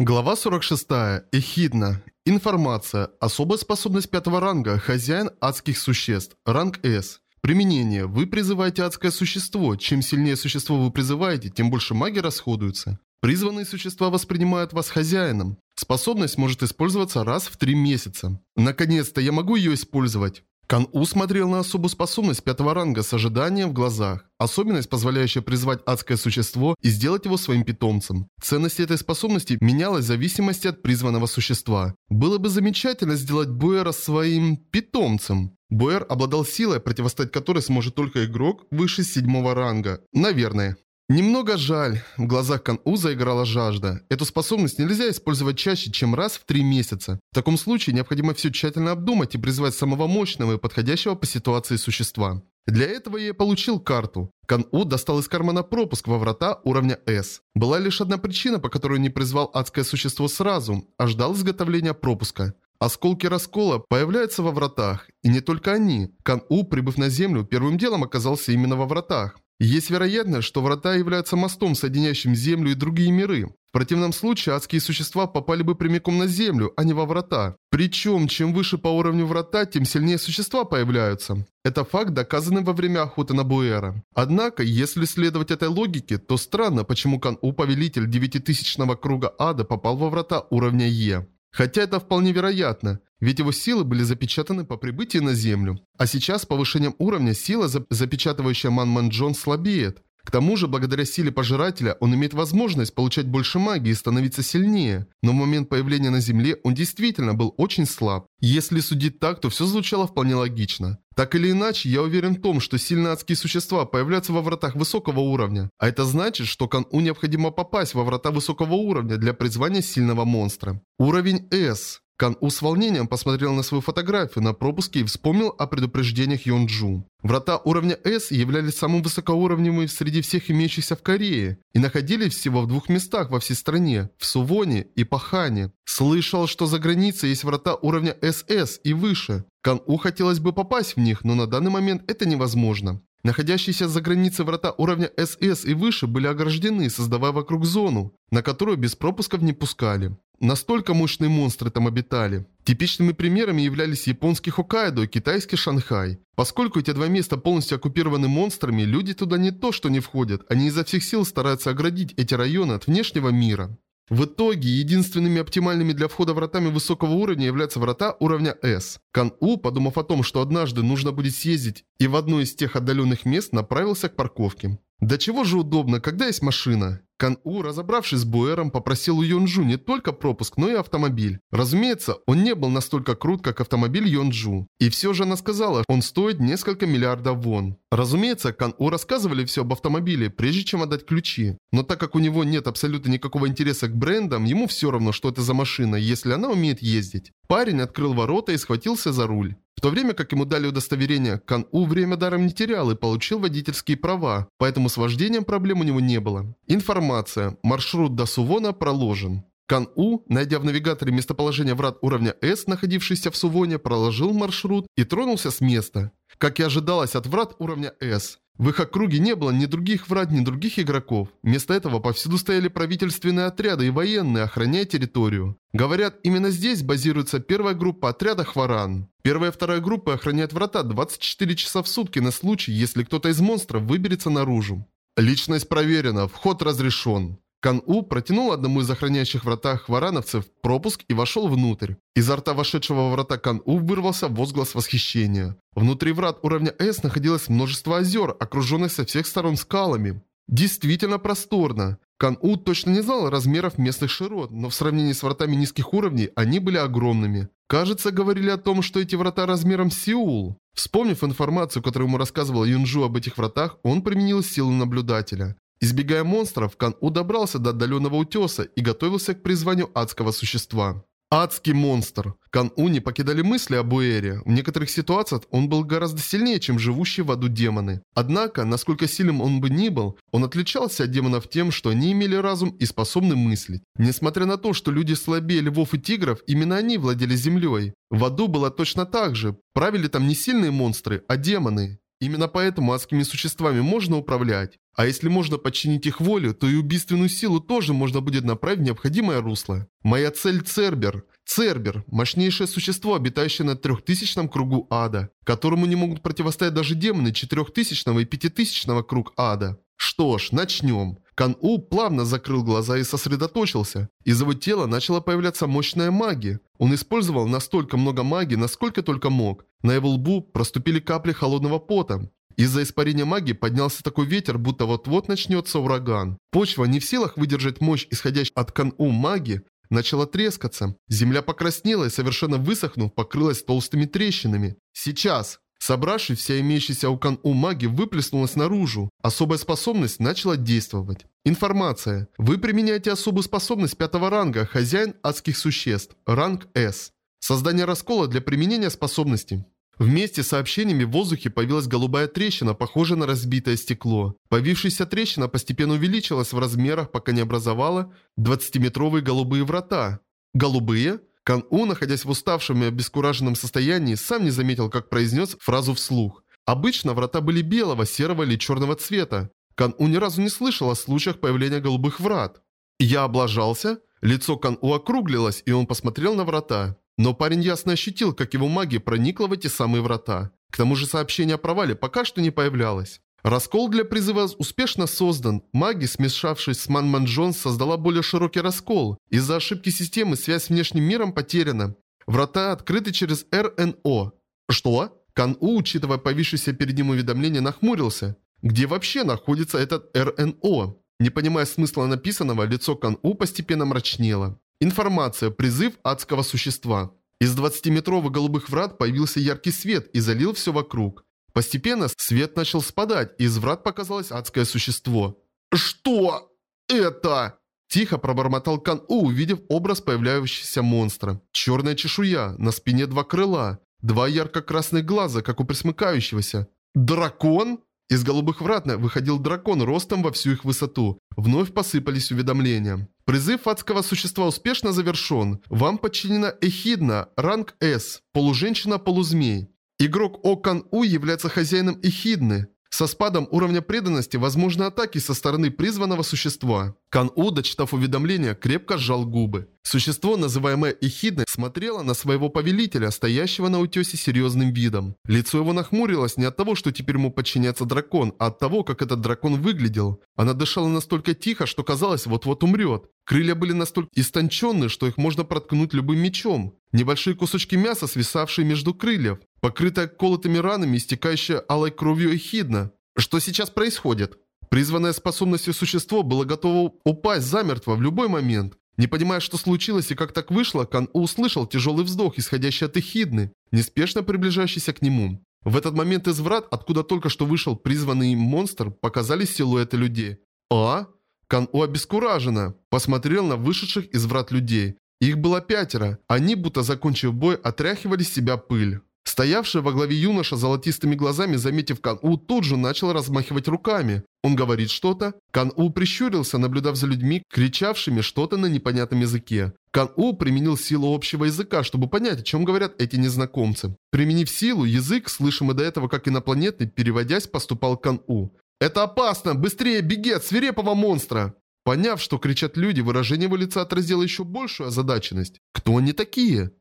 Глава 46. Эхидна. Информация. Особая способность пятого ранга. Хозяин адских существ. Ранг С. Применение. Вы призываете адское существо. Чем сильнее существо вы призываете, тем больше магии расходуется. Призванные существа воспринимают вас хозяином. Способность может использоваться раз в три месяца. Наконец-то я могу ее использовать. Кан-У смотрел на особую способность пятого ранга с ожиданием в глазах. Особенность, позволяющая призвать адское существо и сделать его своим питомцем. Ценность этой способности менялась в зависимости от призванного существа. Было бы замечательно сделать Буэра своим питомцем. Буэр обладал силой, противостоять которой сможет только игрок выше седьмого ранга. Наверное. Немного жаль. В глазах Кан-У заиграла жажда. Эту способность нельзя использовать чаще, чем раз в три месяца. В таком случае необходимо все тщательно обдумать и призвать самого мощного и подходящего по ситуации существа. Для этого я получил карту. Кан-У достал из кармана пропуск во врата уровня S. Была лишь одна причина, по которой не призвал адское существо сразу, а ждал изготовления пропуска. Осколки раскола появляются во вратах. И не только они. Кан-У, прибыв на Землю, первым делом оказался именно во вратах. Есть вероятность, что врата являются мостом, соединяющим Землю и другие миры. В противном случае адские существа попали бы прямиком на Землю, а не во врата. Причем, чем выше по уровню врата, тем сильнее существа появляются. Это факт, доказанный во время охоты на Буэра. Однако, если следовать этой логике, то странно, почему Кан-У, повелитель девятитысячного круга ада, попал во врата уровня Е. Хотя это вполне вероятно, ведь его силы были запечатаны по прибытии на Землю. А сейчас с повышением уровня сила, запечатывающая Ман Манджон, слабеет. К тому же, благодаря силе Пожирателя, он имеет возможность получать больше магии и становиться сильнее. Но в момент появления на Земле он действительно был очень слаб. Если судить так, то все звучало вполне логично. Так или иначе, я уверен в том, что сильные адские существа появляются во вратах высокого уровня. А это значит, что Кан-У необходимо попасть во врата высокого уровня для призвания сильного монстра. Уровень S. Кан-У с волнением посмотрел на свою фотографию на пропуске и вспомнил о предупреждениях Йонджу. Врата уровня S являлись самым высокоуровневыми среди всех имеющихся в Корее и находились всего в двух местах во всей стране – в Сувоне и Пахане. Слышал, что за границей есть врата уровня SS и выше. Кан-У хотелось бы попасть в них, но на данный момент это невозможно. Находящиеся за границей врата уровня СС и выше были ограждены, создавая вокруг зону, на которую без пропусков не пускали. Настолько мощные монстры там обитали. Типичными примерами являлись японский Хоккайдо и китайский Шанхай. Поскольку эти два места полностью оккупированы монстрами, люди туда не то что не входят, они изо всех сил стараются оградить эти районы от внешнего мира. В итоге, единственными оптимальными для входа вратами высокого уровня являются врата уровня S. Кан-У, подумав о том, что однажды нужно будет съездить и в одно из тех отдаленных мест, направился к парковке. Да чего же удобно, когда есть машина. Кан-У, разобравшись с Буэром, попросил у Йонджу не только пропуск, но и автомобиль. Разумеется, он не был настолько крут, как автомобиль Йонджу. И все же она сказала, он стоит несколько миллиардов вон. Разумеется, Кан-У рассказывали все об автомобиле, прежде чем отдать ключи. Но так как у него нет абсолютно никакого интереса к брендам, ему все равно, что это за машина, если она умеет ездить. Парень открыл ворота и схватился за руль. То время как ему дали удостоверение, Кан-У время даром не терял и получил водительские права, поэтому с вождением проблем у него не было. Информация. Маршрут до Сувона проложен. Кан-У, найдя в навигаторе местоположение врат уровня S, находившийся в Сувоне, проложил маршрут и тронулся с места. Как и ожидалось от врат уровня S. В их округе не было ни других врат, ни других игроков. Вместо этого повсюду стояли правительственные отряды и военные, охраняя территорию. Говорят, именно здесь базируется первая группа отряда Хваран. Первая и вторая группы охраняют врата 24 часа в сутки на случай, если кто-то из монстров выберется наружу. Личность проверена, вход разрешен. Кан-У протянул одному из охраняющих врата хварановцев пропуск и вошел внутрь. Изо рта вошедшего во врата Кан-У вырвался возглас восхищения. Внутри врат уровня S находилось множество озер, окруженных со всех сторон скалами. Действительно просторно. Кан-У точно не знал размеров местных широт, но в сравнении с вратами низких уровней они были огромными. Кажется, говорили о том, что эти врата размером с Сеул. Вспомнив информацию, которую ему рассказывал Юнжу об этих вратах, он применил силу наблюдателя. Избегая монстров, Кан-У добрался до отдаленного утеса и готовился к призванию адского существа. Адский монстр. Кан-У не покидали мысли об Уэре. В некоторых ситуациях он был гораздо сильнее, чем живущие в аду демоны. Однако, насколько сильным он бы ни был, он отличался от демонов тем, что они имели разум и способны мыслить. Несмотря на то, что люди слабее львов и тигров, именно они владели землей. В аду было точно так же. Правили там не сильные монстры, а демоны. Именно поэтому адскими существами можно управлять. А если можно подчинить их волю, то и убийственную силу тоже можно будет направить в необходимое русло. Моя цель Цербер. Цербер – мощнейшее существо, обитающее на трехтысячном кругу ада, которому не могут противостоять даже демоны четырехтысячного и пятитысячного круг ада. Что ж, начнем. Кан-У плавно закрыл глаза и сосредоточился. Из его тела начала появляться мощная магия. Он использовал настолько много магии, насколько только мог. На его лбу проступили капли холодного пота. Из-за испарения магии поднялся такой ветер, будто вот-вот начнется ураган. Почва не в силах выдержать мощь, исходящей от Кан-У магии, начала трескаться. Земля покраснела и, совершенно высохнув, покрылась толстыми трещинами. Сейчас, Собравшись, вся имеющаяся у Кан-У магия выплеснулась наружу. Особая способность начала действовать. Информация. Вы применяете особую способность пятого ранга «Хозяин адских существ». Ранг S. Создание раскола для применения способности. Вместе с сообщениями в воздухе появилась голубая трещина, похожая на разбитое стекло. Появившаяся трещина постепенно увеличилась в размерах, пока не образовала 20-метровые голубые врата. Голубые? Кан-У, находясь в уставшем и обескураженном состоянии, сам не заметил, как произнес фразу вслух. Обычно врата были белого, серого или черного цвета. Кан-У ни разу не слышал о случаях появления голубых врат. «Я облажался?» Лицо Кан-У округлилось, и он посмотрел на врата. Но парень ясно ощутил, как его магия проникла в эти самые врата. К тому же сообщение о провале пока что не появлялось. Раскол для призыва успешно создан. Маги, смешавшись с Манман Джонс, создала более широкий раскол. Из-за ошибки системы связь с внешним миром потеряна. Врата открыты через РНО. Что? Кан-У, учитывая повисшееся перед ним уведомление, нахмурился. Где вообще находится этот РНО? Не понимая смысла написанного, лицо Кан-У постепенно мрачнело. Информация. Призыв адского существа. Из 20-метровых голубых врат появился яркий свет и залил все вокруг. Постепенно свет начал спадать, и из врат показалось адское существо. «Что это?» Тихо пробормотал Кан-У, увидев образ появляющегося монстра. Черная чешуя, на спине два крыла, два ярко-красных глаза, как у присмыкающегося. «Дракон?» Из голубых врат выходил дракон ростом во всю их высоту. Вновь посыпались уведомления. Призыв адского существа успешно завершен. Вам подчинена Эхидна, ранг С, полуженщина-полузмей. Игрок Окан У является хозяином Эхидны. Со спадом уровня преданности возможны атаки со стороны призванного существа. Кан У, дочитав уведомление, крепко сжал губы. Существо, называемое Эхидной, смотрело на своего повелителя, стоящего на утесе серьезным видом. Лицо его нахмурилось не от того, что теперь ему подчиняется дракон, а от того, как этот дракон выглядел. Она дышала настолько тихо, что казалось, вот-вот умрет. Крылья были настолько истонченные, что их можно проткнуть любым мечом. Небольшие кусочки мяса, свисавшие между крыльев, покрытая колотыми ранами, истекающая алой кровью эхидна. Что сейчас происходит? Призванное способностью существо было готово упасть замертво в любой момент. Не понимая, что случилось и как так вышло, Кан услышал тяжелый вздох, исходящий от эхидны, неспешно приближающийся к нему. В этот момент из врат, откуда только что вышел призванный монстр, показались силуэты людей. «А?» Кан У обескураженно посмотрел на вышедших из врат людей. Их было пятеро. Они, будто закончив бой, отряхивали с себя пыль. Стоявший во главе юноша золотистыми глазами, заметив Кан-У, тут же начал размахивать руками. Он говорит что-то. Кан-У прищурился, наблюдав за людьми, кричавшими что-то на непонятном языке. Кан-У применил силу общего языка, чтобы понять, о чем говорят эти незнакомцы. Применив силу, язык, слышимый до этого как инопланетный, переводясь, поступал Кан-У. «Это опасно! Быстрее беги от свирепого монстра!» Поняв, что кричат люди, выражение его лица отразило еще большую озадаченность. Кто они такие?